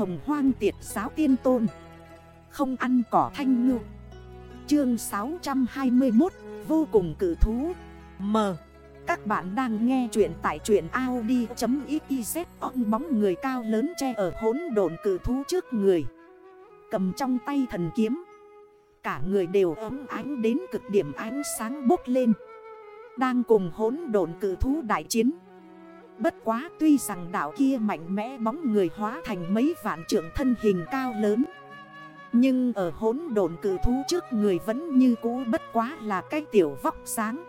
hồng hoang tiệt giáo tiên tôn. Không ăn cỏ thanh ngư. Chương 621 Vô cùng cử thú. M. Các bạn đang nghe chuyện tại truyện Audi.xyz On bóng người cao lớn che ở hốn đồn cử thú trước người. Cầm trong tay thần kiếm. Cả người đều ấm ánh đến cực điểm ánh sáng bốc lên. Đang cùng hốn đồn cử thú đại chiến. Bất quá tuy rằng đảo kia mạnh mẽ bóng người hóa thành mấy vạn trượng thân hình cao lớn, Nhưng ở hốn đồn cử thú trước người vẫn như cũ bất quá là cái tiểu vóc sáng.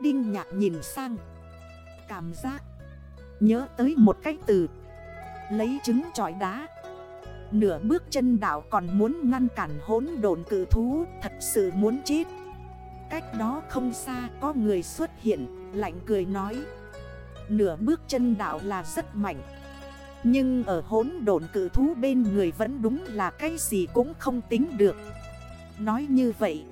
Đinh nhạc nhìn sang, Cảm giác, Nhớ tới một cái từ, Lấy trứng trọi đá. Nửa bước chân đảo còn muốn ngăn cản hốn đồn cử thú, Thật sự muốn chết. Cách đó không xa có người xuất hiện, Lạnh cười nói Nửa bước chân đạo là rất mạnh. Nhưng ở hốn độn cử thú bên người vẫn đúng là cái gì cũng không tính được. Nói như vậy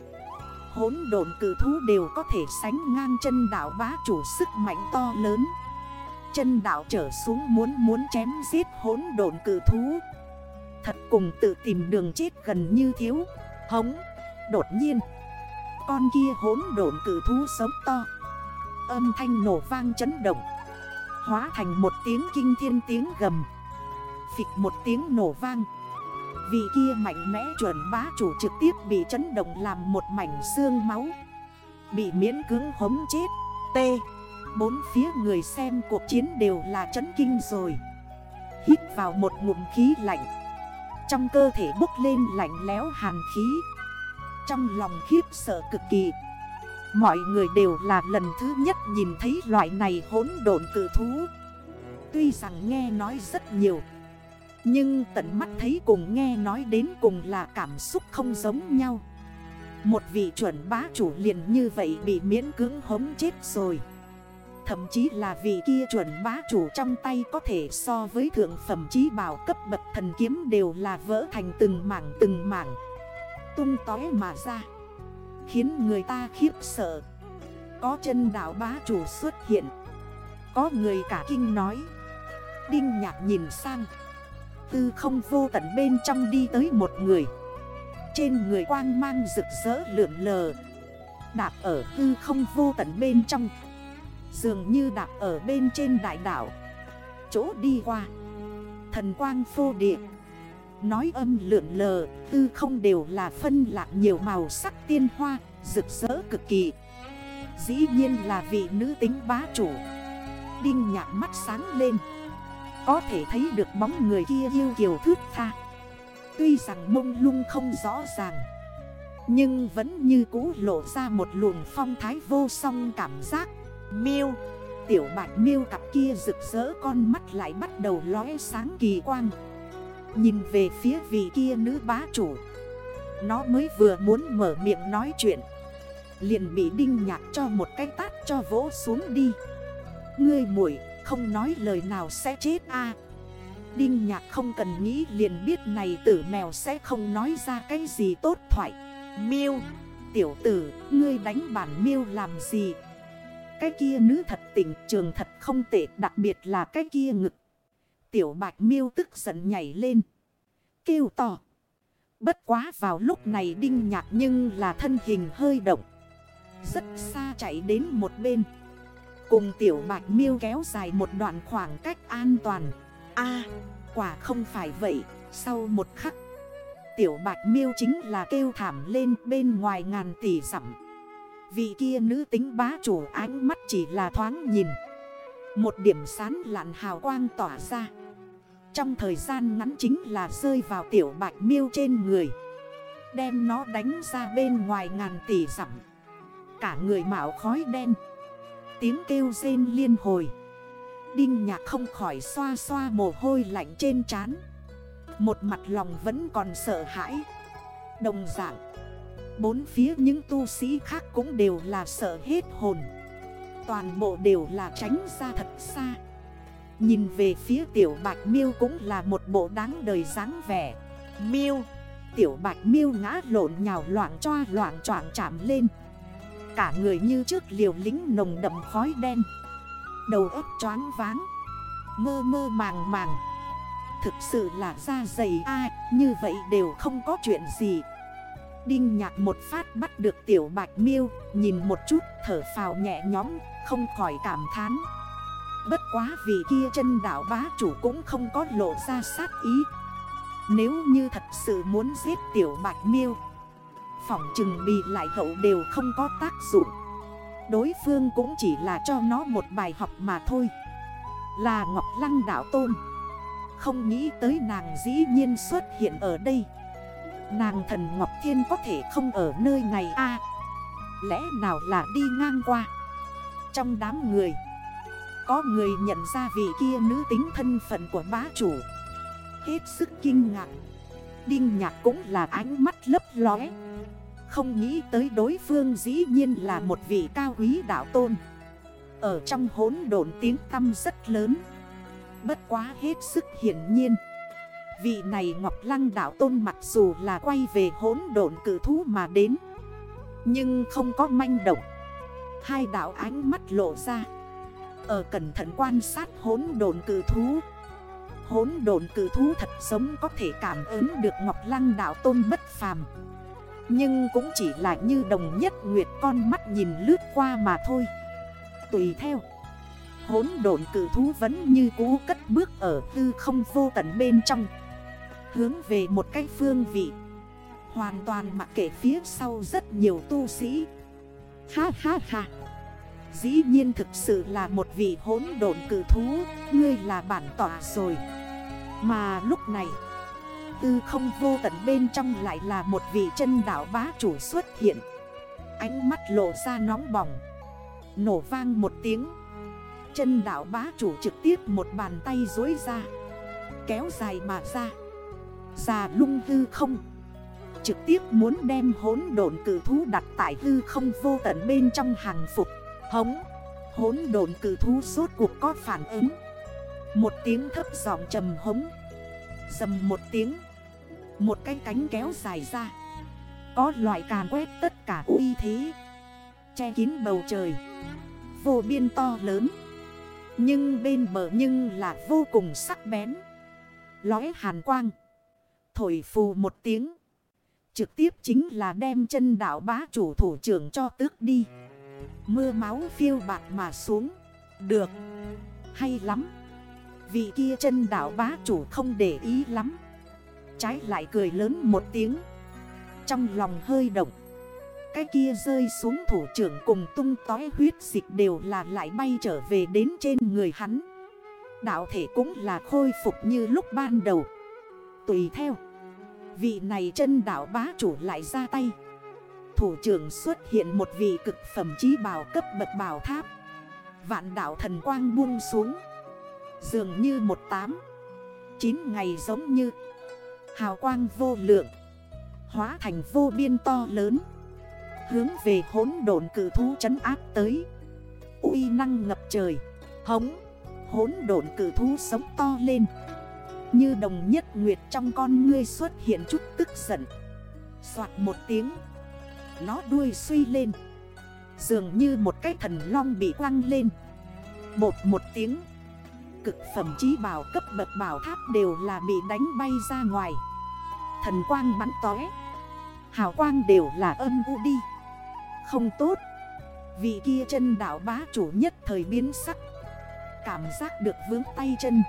Hốn độn cử thú đều có thể sánh ngang chân đạo bá chủ sức mạnh to lớn. Chân đạo trở xuống muốn muốn chém giết hốn độn cử thú. Thật cùng tự tìm đường chết gần như thiếu. Hống, Đột nhiên, Con kia hốn độn cử thú sống to. Âm thanh nổ vang chấn động. Hóa thành một tiếng kinh thiên tiếng gầm. Phịch một tiếng nổ vang. Vị kia mạnh mẽ chuẩn bá chủ trực tiếp bị chấn động làm một mảnh xương máu. Bị miễn cứng hống chết. T. Bốn phía người xem cuộc chiến đều là chấn kinh rồi. Hít vào một ngụm khí lạnh. Trong cơ thể bốc lên lạnh léo hàn khí. Trong lòng khiếp sợ cực kỳ. Mọi người đều là lần thứ nhất nhìn thấy loại này hỗn độn cử thú. Tuy rằng nghe nói rất nhiều, Nhưng tận mắt thấy cùng nghe nói đến cùng là cảm xúc không giống nhau. Một vị chuẩn bá chủ liền như vậy bị miễn cưỡng hống chết rồi. Thậm chí là vị kia chuẩn bá chủ trong tay có thể so với thượng phẩm trí bảo cấp bậc thần kiếm đều là vỡ thành từng mảng từng mảng, Tung tói mà ra. Khiến người ta khiếp sợ. Có chân đảo bá chủ xuất hiện. Có người cả kinh nói. Đinh nhạc nhìn sang. Tư không vô tận bên trong đi tới một người. Trên người quang mang rực rỡ lượn lờ. Đạp ở tư không vô tận bên trong. Dường như đạp ở bên trên đại đảo Chỗ đi qua. Thần quang phô địa. Nói âm lượn lờ, tư không đều là phân lạc nhiều màu sắc tiên hoa, rực rỡ cực kỳ. Dĩ nhiên là vị nữ tính bá chủ. Đinh nhạc mắt sáng lên. Có thể thấy được bóng người kia yêu kiều thước tha. Tuy rằng mông lung không rõ ràng Nhưng vẫn như cũ lộ ra một luồng phong thái vô song cảm giác. Miêu Tiểu bạch miêu cặp kia rực rỡ con mắt lại bắt đầu lóe sáng kỳ quang. Nhìn về phía vị kia nữ bá chủ. Nó mới vừa muốn mở miệng nói chuyện, Liền bị đinh nhạc cho một cái tát cho vỗ xuống đi. Ngươi muội, không nói lời nào sẽ chết a. Đinh nhạc không cần nghĩ, liền biết này tử mèo sẽ không nói ra cái gì tốt thoại. Miêu, Tiểu tử, ngươi đánh bản miêu làm gì? Cái kia nữ thật tỉnh trường thật không tệ, Đặc biệt là cái kia ngực. Tiểu bạch miêu tức giận nhảy lên. Kêu to. Bất quá vào lúc này đinh nhạc nhưng là thân hình hơi động. Rất xa chạy đến một bên. Cùng tiểu bạch miêu kéo dài một đoạn khoảng cách an toàn. a, quả không phải vậy. Sau một khắc. Tiểu bạch miêu chính là kêu thảm lên bên ngoài ngàn tỷ dặm Vị kia nữ tính bá chủ ánh mắt chỉ là thoáng nhìn Một điểm sán lạn hào quang tỏa ra trong thời gian ngắn chính là rơi vào tiểu bạch miêu trên người. Đem nó đánh ra bên ngoài ngàn tỷ dặm. Cả người mạo khói đen. Tiếng kêu rên liên hồi. Đinh nhạc không khỏi xoa xoa mồ hôi lạnh trên trán. Một mặt lòng vẫn còn sợ hãi. Đồng dạng, Bốn phía những tu sĩ khác cũng đều là sợ hết hồn. Toàn bộ đều là tránh ra thật xa. Nhìn về phía tiểu bạch miêu cũng là một bộ đáng đời dáng vẻ. Miêu, Tiểu bạch miêu ngã lộn nhào loạn choa loạn choạng chạm lên. Cả người như trước liều lính nồng đậm khói đen. Đầu ấp choáng váng. Mơ mơ màng màng. Thực sự là da dày ai Như vậy đều không có chuyện gì. Đinh nhạc một phát bắt được tiểu bạch miêu, Nhìn một chút, thở phào nhẹ nhóm Không khỏi cảm thán. Bất quá vì kia chân đảo bá chủ cũng không có lộ ra sát ý. Nếu như thật sự muốn giết tiểu bạch miêu, Phỏng chừng bị lại hậu đều không có tác dụng. Đối phương cũng chỉ là cho nó một bài học mà thôi. Là Ngọc Lăng đảo tôn. Không nghĩ tới nàng dĩ nhiên xuất hiện ở đây. Nàng thần Ngọc Thiên có thể không ở nơi này a Lẽ nào là đi ngang qua? Trong đám người có người nhận ra vị kia nữ tính thân phận của bá chủ. Hết sức kinh ngạc. Đinh nhạc cũng là ánh mắt lấp lóe. Không nghĩ tới đối phương dĩ nhiên là một vị cao quý đạo tôn. Ở trong hốn độn tiếng tâm rất lớn. Bất quá hết sức hiển nhiên. Vị này Ngọc Lăng đảo tôn mặc dù là quay về hốn độn cử thú mà đến. Nhưng không có manh động. Hai đảo ánh mắt lộ ra. Ở cẩn thận quan sát hốn độn cử thú. Hốn độn cử thú thật sống có thể cảm ứng được Ngọc Lăng đảo tôn bất phàm. Nhưng cũng chỉ là như đồng nhất nguyệt con mắt nhìn lướt qua mà thôi. Tùy theo Hốn độn cử thú vẫn như cú cất bước ở tư không vô tận bên trong, Hướng về một cái phương vị. Hoàn toàn mặc kệ phía sau rất nhiều tu sĩ. Ha ha ha. Dĩ nhiên thực sự là một vị hỗn độn cử thú, Ngươi là bản tỏa rồi. Mà lúc này, Tư không vô tận bên trong lại là một vị chân đảo bá chủ xuất hiện. Ánh mắt lộ ra nóng bỏng, Nổ vang một tiếng. Chân đảo bá chủ trực tiếp một bàn tay dối ra, Kéo dài mà ra. Già lung hư không, Trực tiếp muốn đem hốn độn cử thú đặt tại hư không vô tận bên trong hàng phục. Hống Hốn độn cử thú suốt cuộc có phản ứng. Một tiếng thấp giọng trầm hống. Dầm một tiếng, Một cái cánh kéo dài ra. Có loại càn quét tất cả uy thế. Che kín bầu trời. Vô biên to lớn. Nhưng bên bờ nhưng là vô cùng sắc bén. Lói hàn quang. Thổi phù một tiếng. Trực tiếp chính là đem chân đảo bá chủ thủ trưởng cho tước đi. Mưa máu phiêu bạc mà xuống. Được. Hay lắm. Vị kia chân đảo bá chủ không để ý lắm. Trái lại cười lớn một tiếng. Trong lòng hơi động. Cái kia rơi xuống thủ trưởng cùng tung tói huyết dịch đều là lại bay trở về đến trên người hắn. Đạo thể cũng là khôi phục như lúc ban đầu. Tùy theo. Vị này chân đảo bá chủ lại ra tay Thủ trưởng xuất hiện một vị cực phẩm trí bảo cấp bậc bảo tháp. Vạn đảo thần quang buông xuống. Dường như một tám, Chín ngày giống như Hào quang vô lượng, Hóa thành vô biên to lớn, Hướng về hốn độn cử thú trấn áp tới. Uy năng ngập trời, Hống Hốn độn cử thú sống to lên. Như đồng nhất nguyệt trong con ngươi xuất hiện chút tức giận. Xoạt một tiếng nó đuôi suy lên. Dường như một cái thần long bị quăng lên. Một một tiếng. Cực phẩm trí bảo cấp bậc bảo tháp đều là bị đánh bay ra ngoài. Thần quang bắn tói Hào quang đều là âm u đi. Không tốt. Vị kia chân đảo bá chủ nhất thời biến sắc. Cảm giác được vướng tay chân.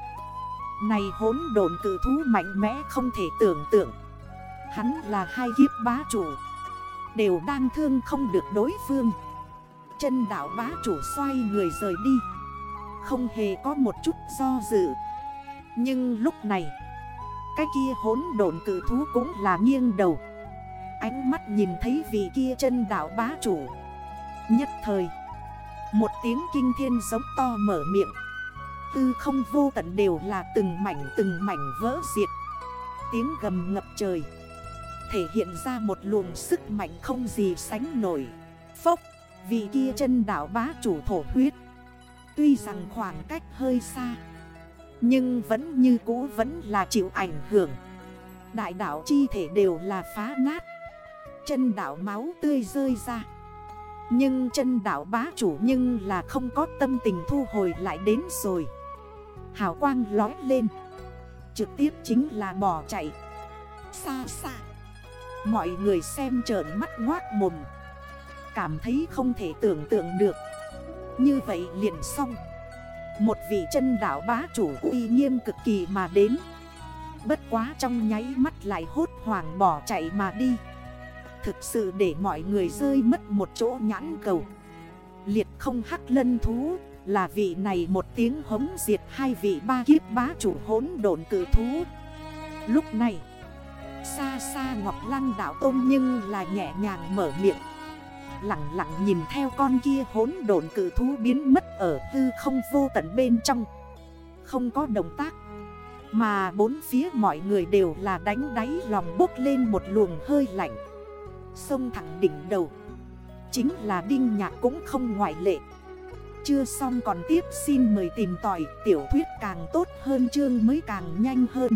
Này hốn đồn cử thú mạnh mẽ không thể tưởng tượng. Hắn là hai kiếp bá chủ. Đều đang thương không được đối phương. Chân đảo bá chủ xoay người rời đi. Không hề có một chút do dự. Nhưng lúc này, Cái kia hốn độn cử thú cũng là nghiêng đầu. Ánh mắt nhìn thấy vị kia chân đảo bá chủ. Nhất thời, Một tiếng kinh thiên giống to mở miệng. Tư không vô tận đều là từng mảnh từng mảnh vỡ diệt. Tiếng gầm ngập trời. Thể hiện ra một luồng sức mạnh không gì sánh nổi. Phốc, Vì kia chân đảo bá chủ thổ huyết. Tuy rằng khoảng cách hơi xa, Nhưng vẫn như cũ vẫn là chịu ảnh hưởng. Đại đảo chi thể đều là phá nát. Chân đảo máu tươi rơi ra. Nhưng chân đảo bá chủ nhưng là không có tâm tình thu hồi lại đến rồi. Hào quang lói lên. Trực tiếp chính là bỏ chạy. Xa xa. Mọi người xem trợn mắt ngoát mồm. Cảm thấy không thể tưởng tượng được. Như vậy liền xong. Một vị chân đảo bá chủ uy nghiêm cực kỳ mà đến. Bất quá trong nháy mắt lại hốt hoảng bỏ chạy mà đi. Thực sự để mọi người rơi mất một chỗ nhãn cầu. Liệt không hắc lân thú, Là vị này một tiếng hống diệt hai vị ba kiếp bá chủ hốn đồn cử thú. Lúc này Xa xa Ngọc Lăng đạo tôn nhưng là nhẹ nhàng mở miệng. Lặng lặng nhìn theo con kia hốn đồn cử thú biến mất ở hư không vô tận bên trong. Không có động tác, Mà bốn phía mọi người đều là đánh đáy lòng bốc lên một luồng hơi lạnh. Sông thẳng đỉnh đầu, Chính là Đinh Nhạc cũng không ngoại lệ. Chưa xong còn tiếp, xin mời tìm tỏi tiểu thuyết càng tốt hơn, chương mới càng nhanh hơn.